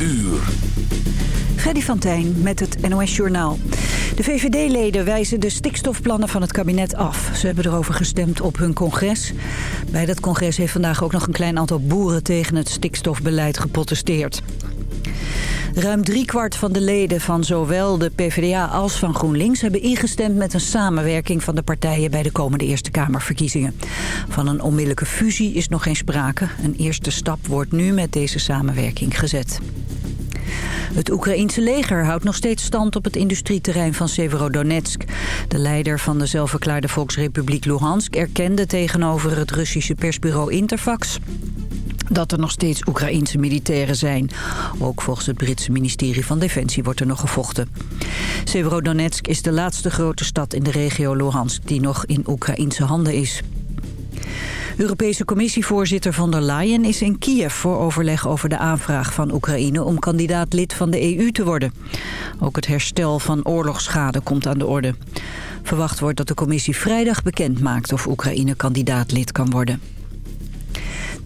uur. Freddy van Tijn met het NOS-journaal. De VVD-leden wijzen de stikstofplannen van het kabinet af. Ze hebben erover gestemd op hun congres. Bij dat congres heeft vandaag ook nog een klein aantal boeren tegen het stikstofbeleid geprotesteerd. Ruim driekwart van de leden van zowel de PvdA als van GroenLinks... hebben ingestemd met een samenwerking van de partijen... bij de komende Eerste Kamerverkiezingen. Van een onmiddellijke fusie is nog geen sprake. Een eerste stap wordt nu met deze samenwerking gezet. Het Oekraïense leger houdt nog steeds stand op het industrieterrein van Severodonetsk. De leider van de zelfverklaarde Volksrepubliek Luhansk erkende tegenover het Russische persbureau Interfax dat er nog steeds Oekraïense militairen zijn. Ook volgens het Britse ministerie van Defensie wordt er nog gevochten. Severodonetsk is de laatste grote stad in de regio Luhansk die nog in Oekraïense handen is. Europese commissievoorzitter von der Leyen is in Kiev voor overleg over de aanvraag van Oekraïne om kandidaat lid van de EU te worden. Ook het herstel van oorlogsschade komt aan de orde. Verwacht wordt dat de commissie vrijdag bekend maakt of Oekraïne kandidaat lid kan worden.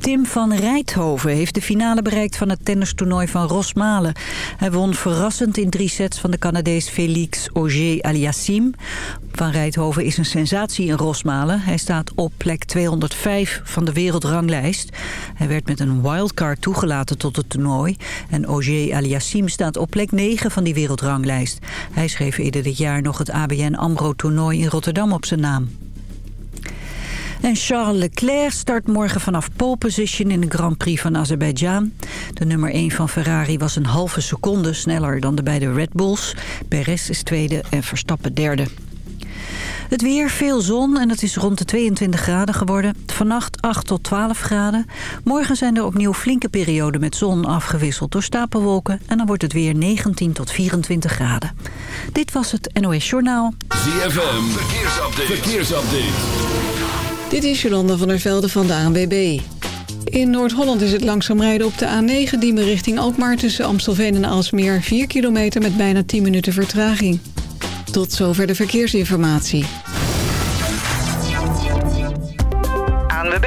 Tim van Rijthoven heeft de finale bereikt van het tennistoernooi van Rosmalen. Hij won verrassend in drie sets van de Canadees Félix Auger-Aliassime. Van Rijthoven is een sensatie in Rosmalen. Hij staat op plek 205 van de wereldranglijst. Hij werd met een wildcard toegelaten tot het toernooi. En Auger-Aliassime staat op plek 9 van die wereldranglijst. Hij schreef eerder dit jaar nog het ABN AMRO-toernooi in Rotterdam op zijn naam. En Charles Leclerc start morgen vanaf pole position in de Grand Prix van Azerbeidzjan. De nummer 1 van Ferrari was een halve seconde sneller dan de beide Red Bulls. Perez is tweede en Verstappen derde. Het weer, veel zon en het is rond de 22 graden geworden. Vannacht 8 tot 12 graden. Morgen zijn er opnieuw flinke perioden met zon afgewisseld door stapelwolken. En dan wordt het weer 19 tot 24 graden. Dit was het NOS Journaal. ZFM, verkeersupdate. Dit is Jolanda van der Velde van de ANWB. In Noord-Holland is het langzaam rijden op de A9 Diemen richting Alkmaar... tussen Amstelveen en Alsmeer 4 kilometer met bijna 10 minuten vertraging. Tot zover de verkeersinformatie. ANWB,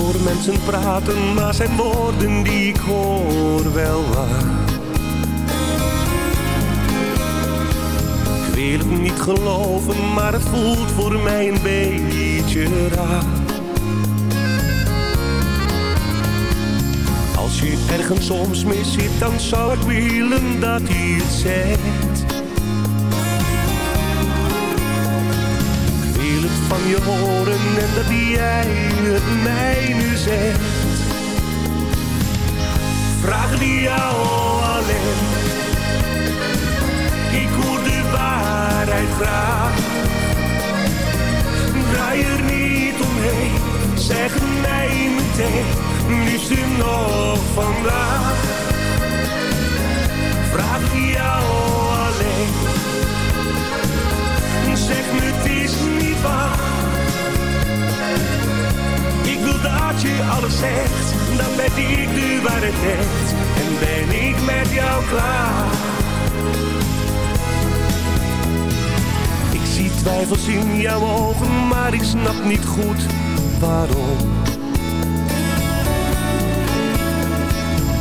Hoor mensen praten, maar zijn woorden die ik hoor wel waar. Ik wil het niet geloven, maar het voelt voor mij een beetje raar. Als je ergens soms mis zit, dan zou ik willen dat hij het zegt. Van je horen en dat jij het mij nu zegt. Vraag die jou alleen. Ik hoor de waarheid graag. Draai er niet omheen, zeg mij meteen, liefst nog vandaag. Vraag die jou alleen. Zeg me het is niet waar. Ik wil dat je alles zegt, dan ben ik de waarheid echt. En ben ik met jou klaar. Ik zie twijfels in jouw ogen, maar ik snap niet goed waarom.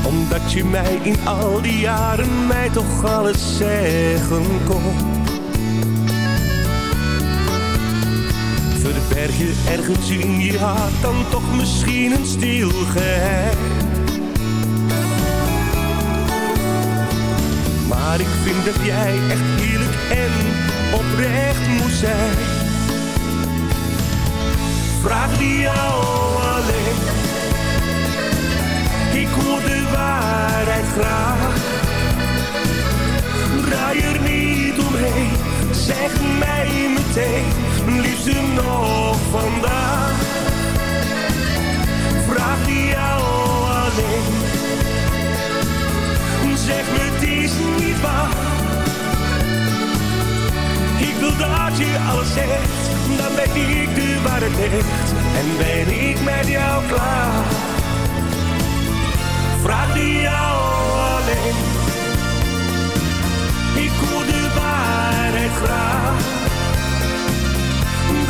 Omdat je mij in al die jaren mij toch alles zeggen kon. Ergens, je ergens in je hart dan toch misschien een stil. Maar ik vind dat jij echt eerlijk en oprecht moet zijn. Vraag die jou alleen. Ik hoor de waarheid graag. Draai er niet omheen, zeg mij meteen liefste nog vandaag. Vraag die jou alleen. Zeg me, het niet waar. Ik wil dat je alles zegt, dan ben ik de waarheid. En ben ik met jou klaar. Vraag die jou alleen. Ik hoor de waarheid graag.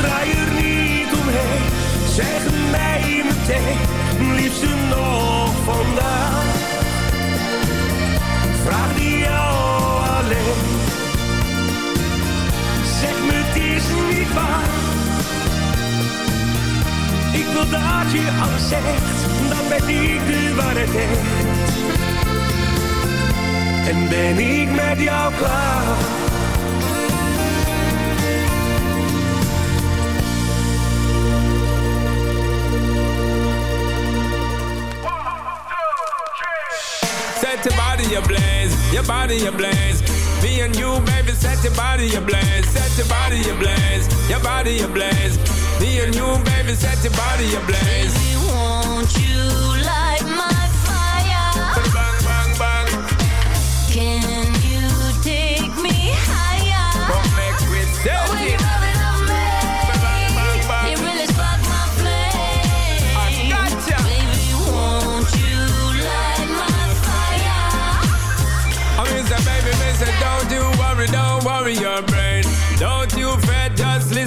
Draai er niet omheen, zeg mij meteen, liefste nog vandaag. Vraag die jou alleen. Zeg me, het is niet waar. Ik wil dat je alles zegt, dan ben ik de waarheid. En ben ik met jou klaar. Set your body ablaze, your body ablaze. Me and you, baby, set your body ablaze, set your body ablaze, your body ablaze. Me and you, baby, set your body ablaze.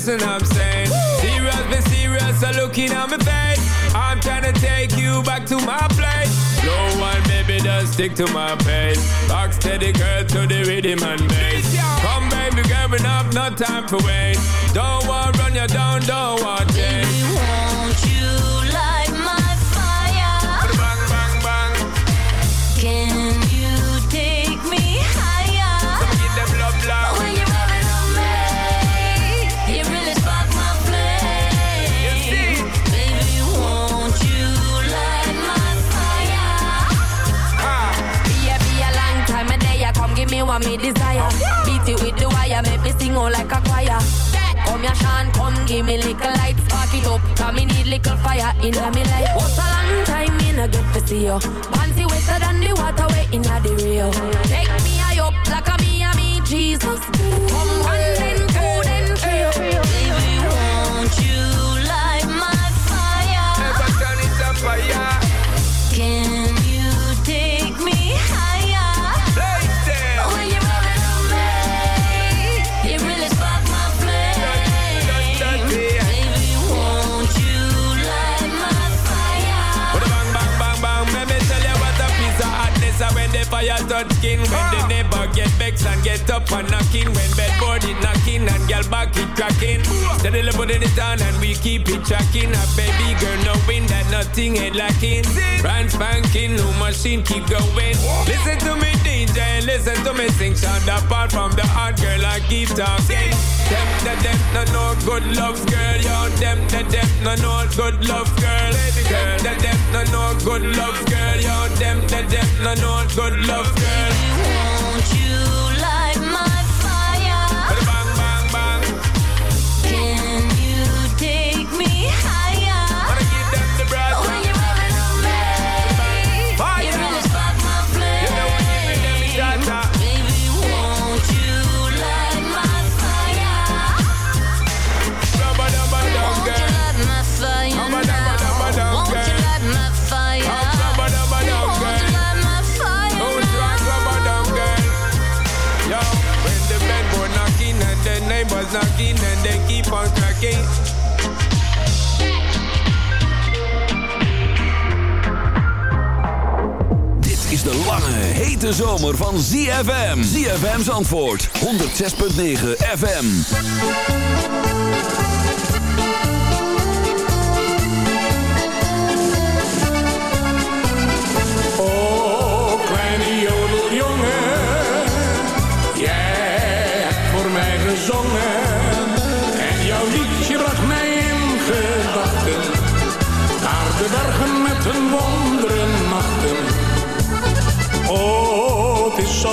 Listen, I'm saying. Serious, be serious, so looking at my face. I'm trying to take you back to my place. Slow one, baby, just stick to my pace. Rock steady, girl, to the rhythm and bass. Come, baby, girl, up, no time for wait. Don't want run you down, don't want change. Me desire. Beat it with the wire, make me sing all like a choir. Come here, Sean, come give me little light, spark it up. Cause me need little fire in me life. What's a long time me no get to see you? Panty wetter than the water way in the Rio. Take me high up like a me and me Jesus. Come one then two then three. Baby, won't you fire touch skin. When the ah. neighbor get vexed and get up and knocking. When bedboard it knocking and girl back it cracking. Steadily putting it on and we keep it tracking. A baby girl knowing that nothing ain't lacking. Brand spanking, new machine keep going. Listen to me DJ, listen to me sing. Sound apart from the hard girl I keep talking. Them, the them, no no good love girl. Yo, them, the them, no no good love girl. Them, the them, no no good love girl. Yo, them, the them, no no good love girl. Won't you neighbors knocking and they keep on cracking. Dit is de lange, hete zomer van ZFM. ZFM's antwoord, 106.9 FM.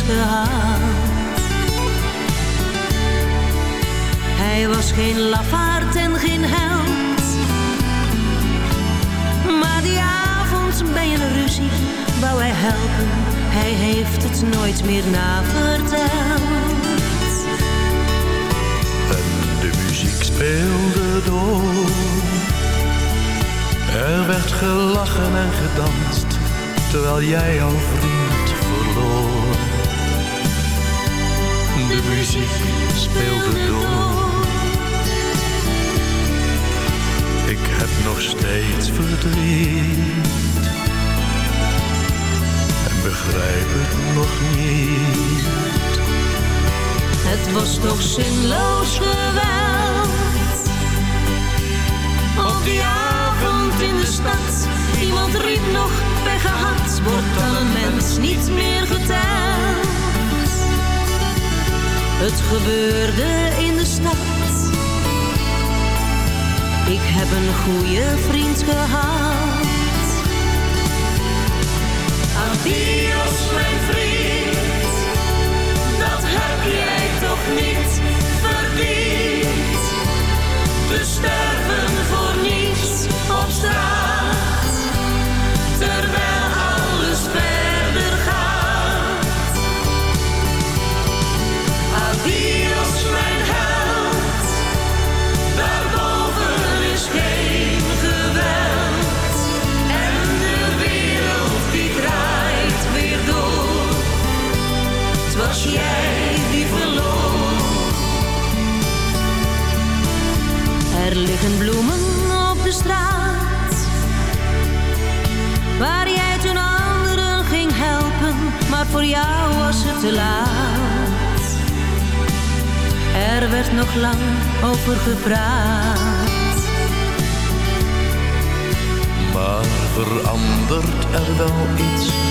Gehad. Hij was geen lafaard en geen held. Maar die avond bij een ruzie wou hij helpen. Hij heeft het nooit meer naverteld. En de muziek speelde door. Er werd gelachen en gedanst, terwijl jij jouw vriend De muziek speelde door. Ik heb nog steeds verdriet. En begrijp het nog niet. Het was toch zinloos geweld. Op die avond in de stad, iemand riep nog pech gehad. Wordt dan een mens niet meer geteld. Het gebeurde in de stad. Ik heb een goede vriend gehad. Adios mijn vriend, dat heb jij toch niet verdiend. We sterven voor niets op straat, voor jou was het te laat. Er werd nog lang over gepraat. Maar verandert er wel iets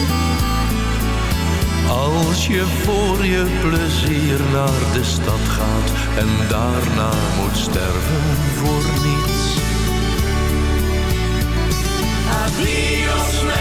als je voor je plezier naar de stad gaat en daarna moet sterven voor niets? Adios,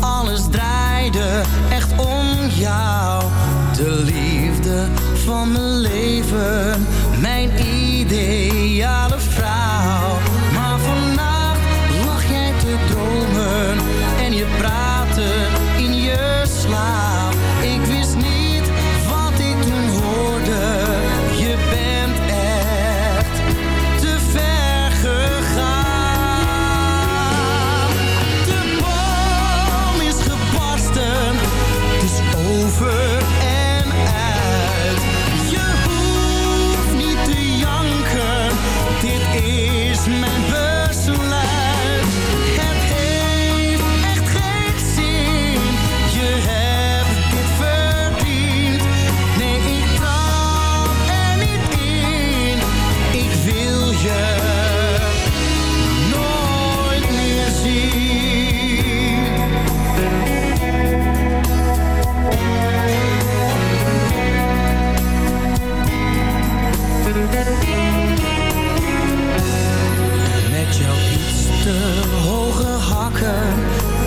Alles draaide echt om jou. De liefde van mijn leven. Mijn ideale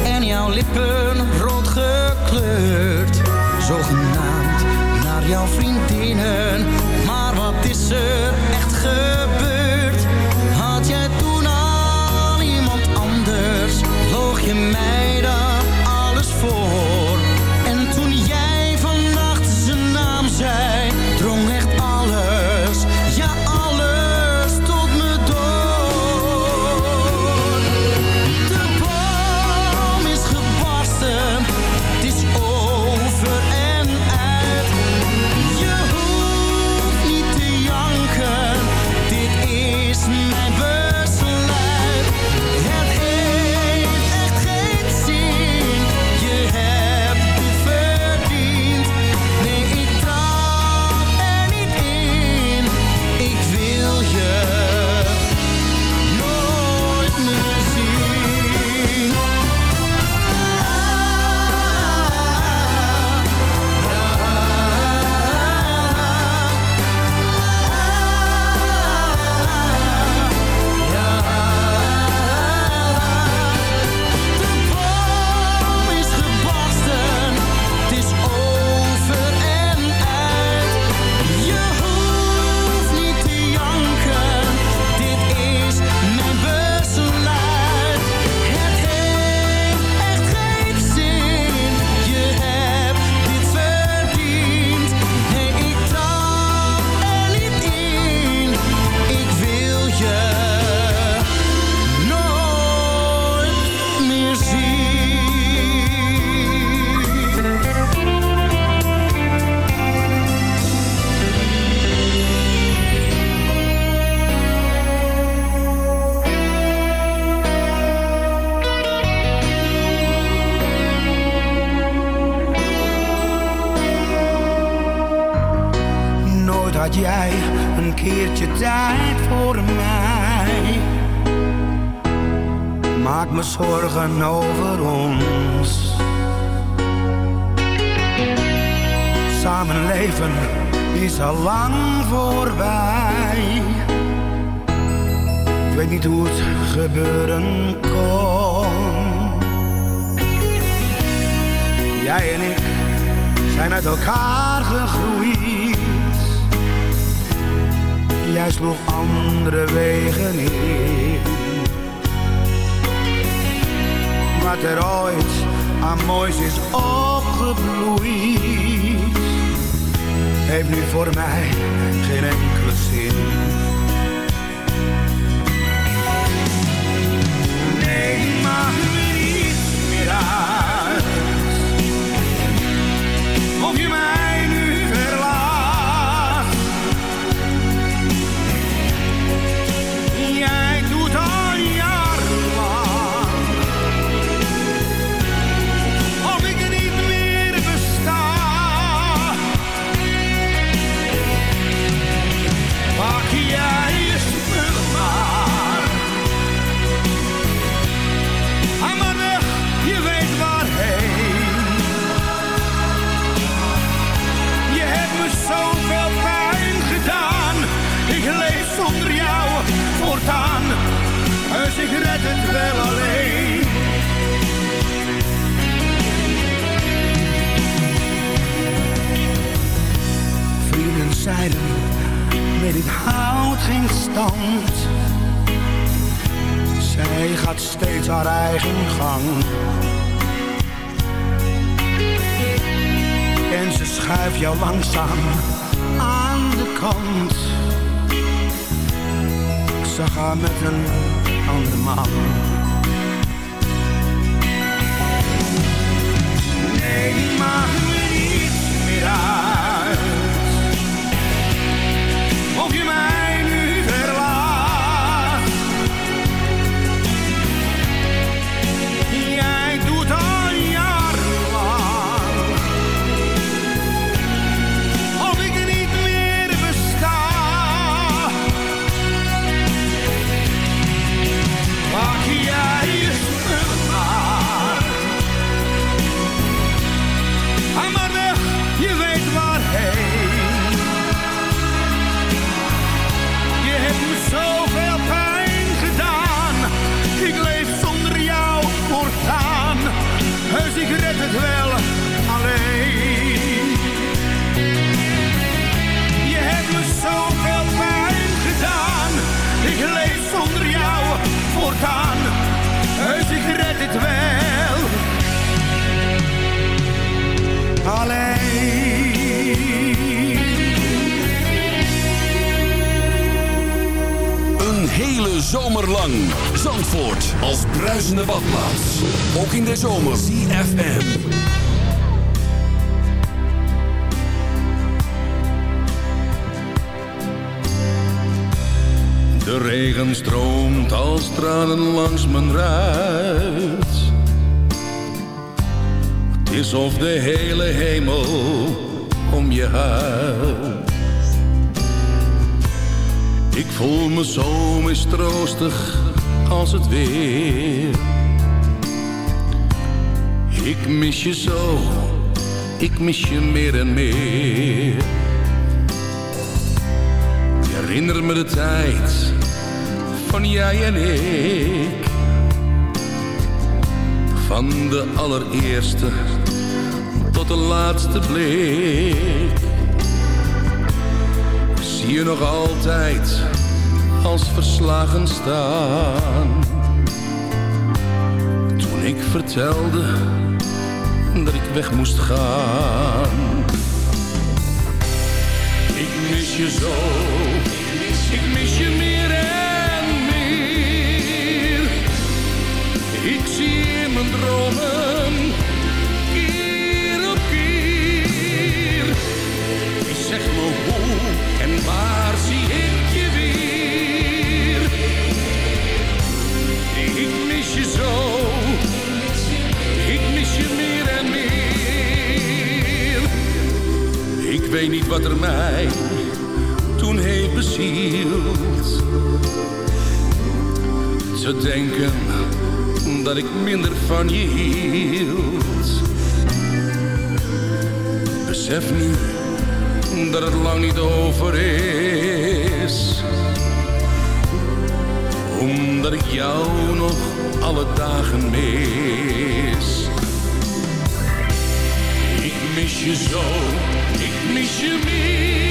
en jouw lippen rood gekleurd. Zogenaamd naar jouw vriendinnen, maar wat is er echt gebeurd? Had jij een keertje tijd voor mij. Maak me zorgen over ons. Samen leven is al lang voorbij. Ik weet niet hoe het gebeuren kon. Jij en ik zijn uit elkaar gegroeid. Jij sloeg andere wegen in. Wat er ooit aan moois is opgebloeid, heeft nu voor mij geen enkele zin. Nee, maak me niet meer uit. Of je mij Zeiden, nee dit geen stand. Zij gaat steeds haar eigen gang. En ze schuift jou langzaam aan de kant. Zag haar met een andere man. Nee, die me niet meer uit. Een hele zomer lang. Zandvoort als bruisende badplaats. Ook in de zomer. CFM. De regen stroomt als tranen langs mijn ruit. Het is of de hele hemel om je huilt. Ik voel me zo mistroostig als het weer. Ik mis je zo, ik mis je meer en meer. Ik herinner me de tijd van jij en ik. Van de allereerste de laatste blik. Zie je nog altijd als verslagen staan. Toen ik vertelde dat ik weg moest gaan. Ik mis je zo, ik mis je meer en meer. Ik zie in mijn dromen, weet niet wat er mij toen heeft bezield. Te denken dat ik minder van je hield. Besef nu dat het lang niet over is. Omdat ik jou nog alle dagen mis. Ik mis je zo, ik mis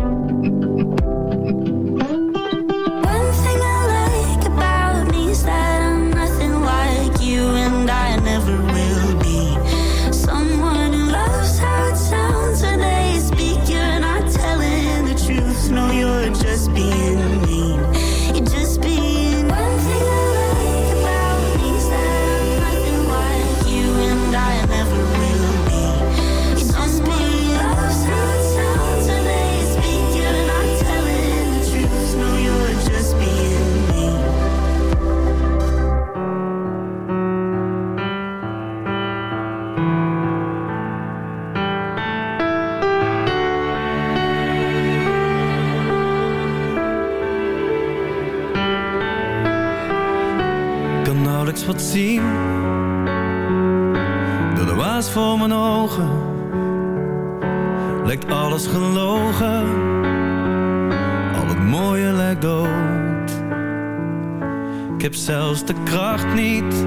Zelfs de kracht niet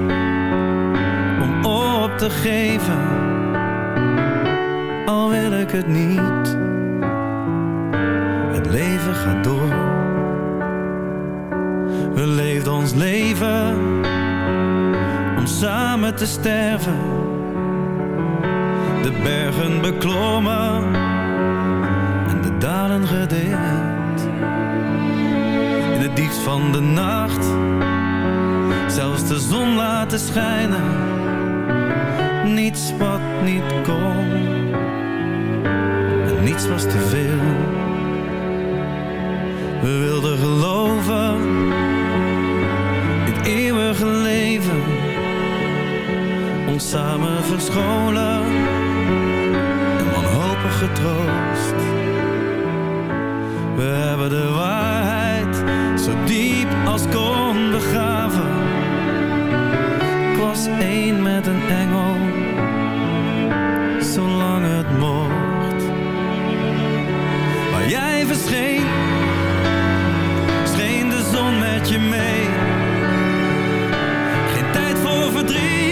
Om op te geven Al wil ik het niet Het leven gaat door we leefden ons leven om samen te sterven. De bergen beklommen en de dalen gedeeld. In het diepst van de nacht zelfs de zon laten schijnen. Niets wat niet kon en niets was te veel. We wilden geloven het eeuwige leven ons samen verscholen en wanhopig getroost. We hebben de waarheid zo diep als kon begraven. Was één met een engel, zolang het mocht. Maar jij verscheen, scheen de zon met je mee. Geen tijd voor verdriet,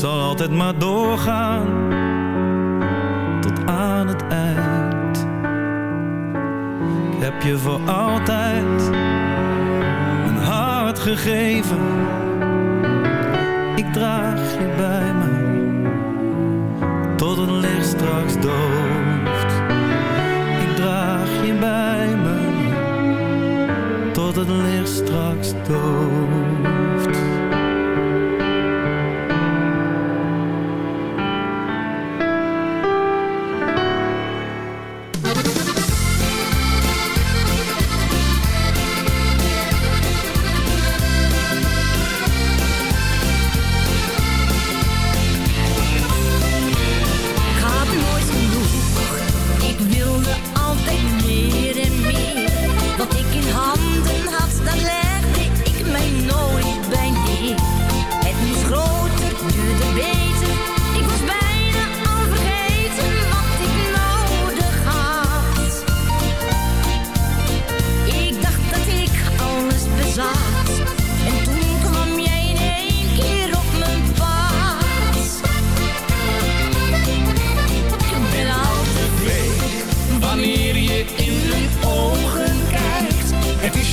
zal altijd maar doorgaan tot aan het eind. Ik heb je voor altijd een hart gegeven. Ik draag je bij me tot het licht straks dooft. Ik draag je bij me tot het licht straks dooft.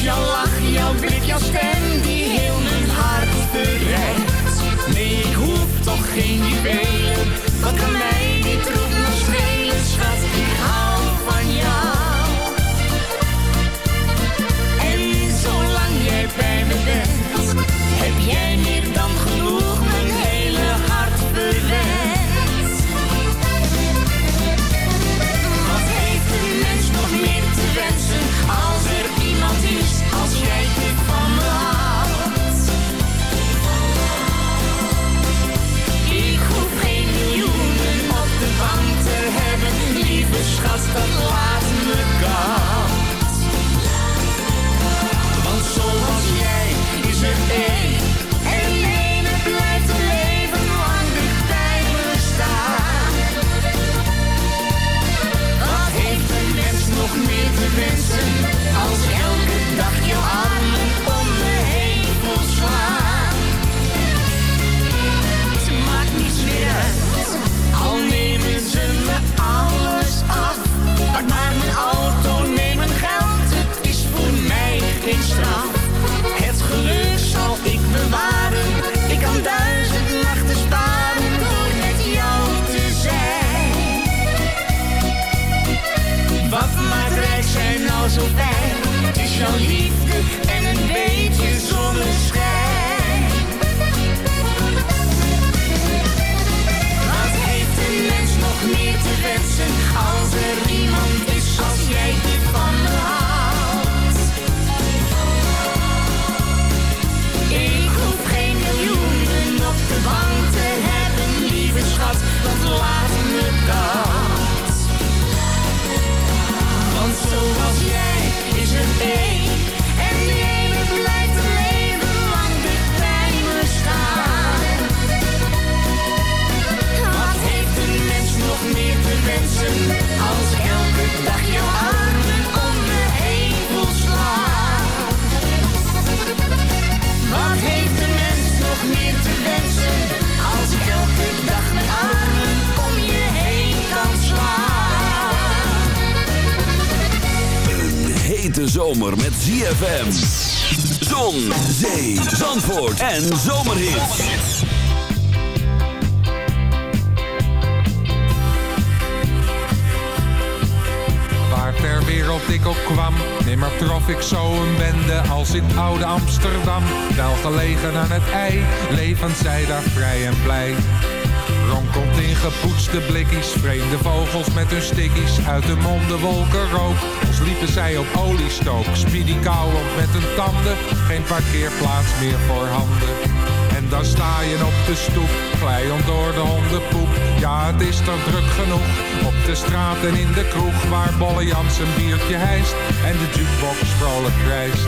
your life. De zomer met ZFM. Zon, zee, zandvoort en zomerhit. Waar ter wereld ik ook kwam. Nimmer trof ik zo'n bende als in oude Amsterdam. Wel gelegen aan het ei, leven zij daar vrij en blij. Ronkelt in gepoetste blikjes, vreemde vogels met hun stikjes, Uit de monden wolken rook, Sliepen zij op oliestook. Speedy op met hun tanden, geen parkeerplaats meer voor handen. En dan sta je op de stoep, glijend door de hondenpoep. Ja, het is toch druk genoeg. Op de straat en in de kroeg, waar Bolle Jans een biertje hijst. En de jukebox vrolijk krijst.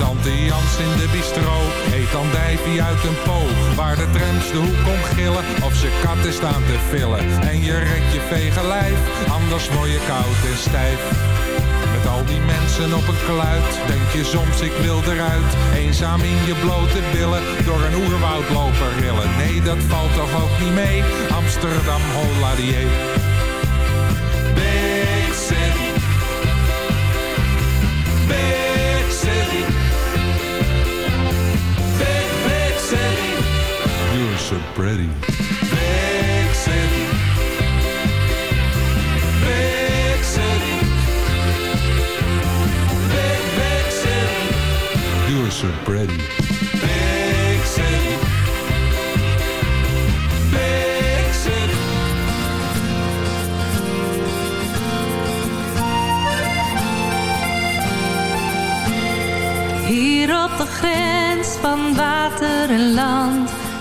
Tante Jans in de bistro eet andijvie uit een poog. Waar de trams de hoek om gillen of ze katten staan te villen. En je rekt je vege lijf, anders word je koud en stijf. Met al die mensen op een kluit, denk je soms ik wil eruit. Eenzaam in je blote billen, door een oerwoud lopen rillen. Nee, dat valt toch ook niet mee, Amsterdam, holladier. Big city. Big So pretty. Big city. Big city. Big, big city. You're so pretty. Big city. Big city. Hier op de grens van water en land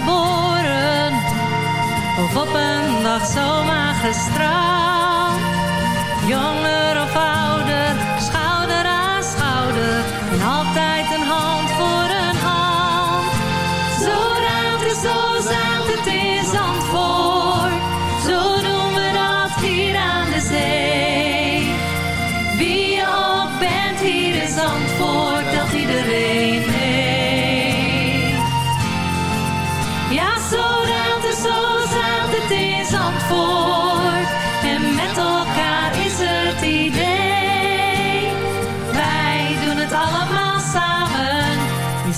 Geboren, of op een dag zomaar gestraald. Jonger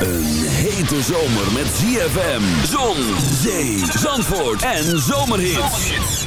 Een hete zomer met ZFM, zon, zee, zandvoort en zomerhits.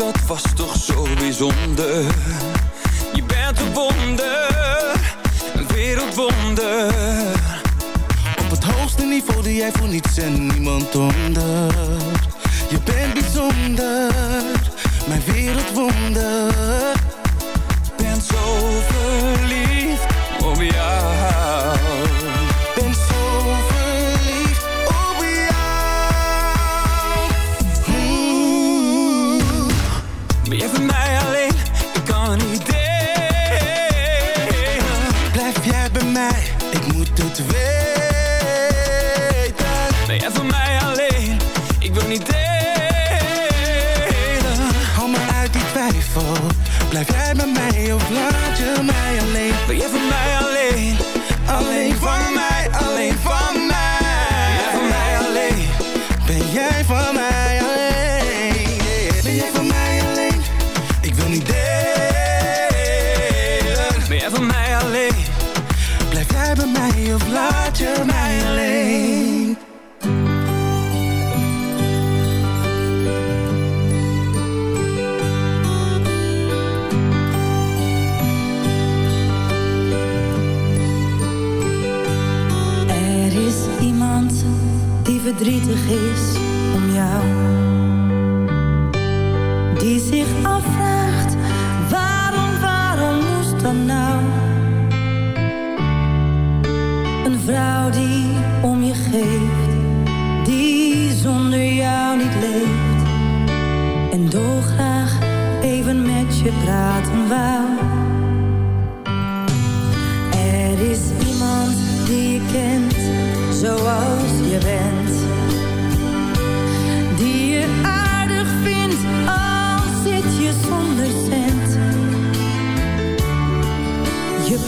Dat was toch zo bijzonder. Je bent een wonder, een wereldwonder. Op het hoogste niveau die jij voor niets en niemand onder. Je bent bijzonder, mijn wereldwonder. Niet. Hou me uit die twijfel. Blijf jij bij mij of laat je mij alleen? Ben jij voor mij alleen? Alleen van mij, alleen van mij. Ben jij voor mij alleen? Ben jij van mij verdrietig is om jou. Die zich afvraagt, waarom, waarom moest dat nou? Een vrouw die om je geeft, die zonder jou niet leeft. En dolgraag even met je praten wou.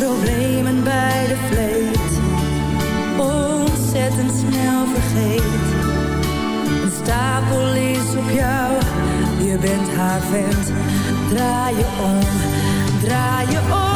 problemen bij de vleet ontzettend snel vergeet. Een stapel is op jou, je bent haar vent. Draai je om, draai je om.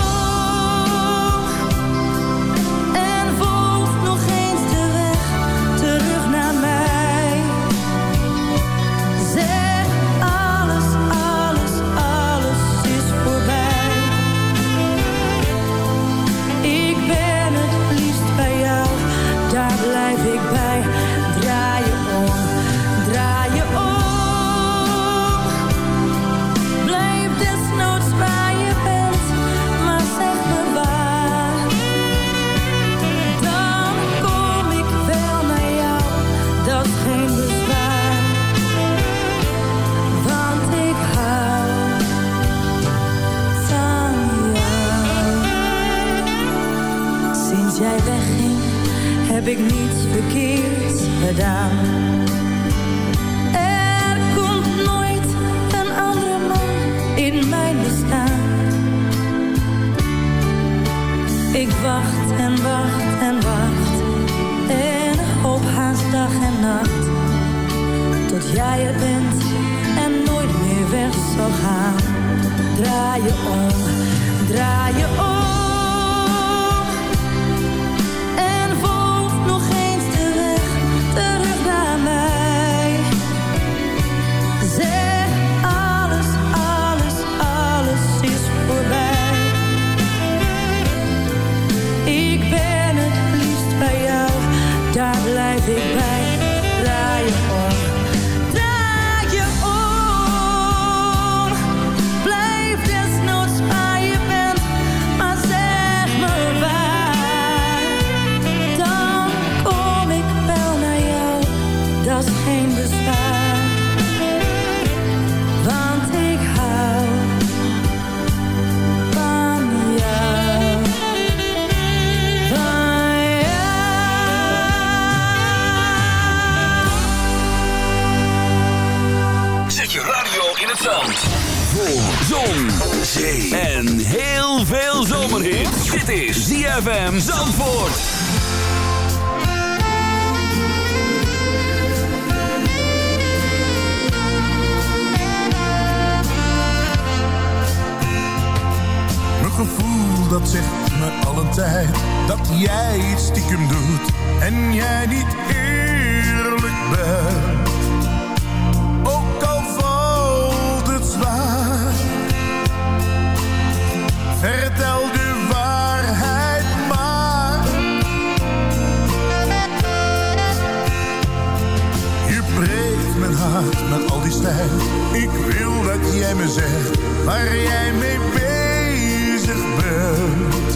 Dit is ZFM Zandvoort. Mijn gevoel dat zegt me een tijd dat jij het stiekem doet en jij niet eerlijk bent. Ook al valt het zwaar, vertel dus Ik wil dat jij me zegt waar jij mee bezig bent.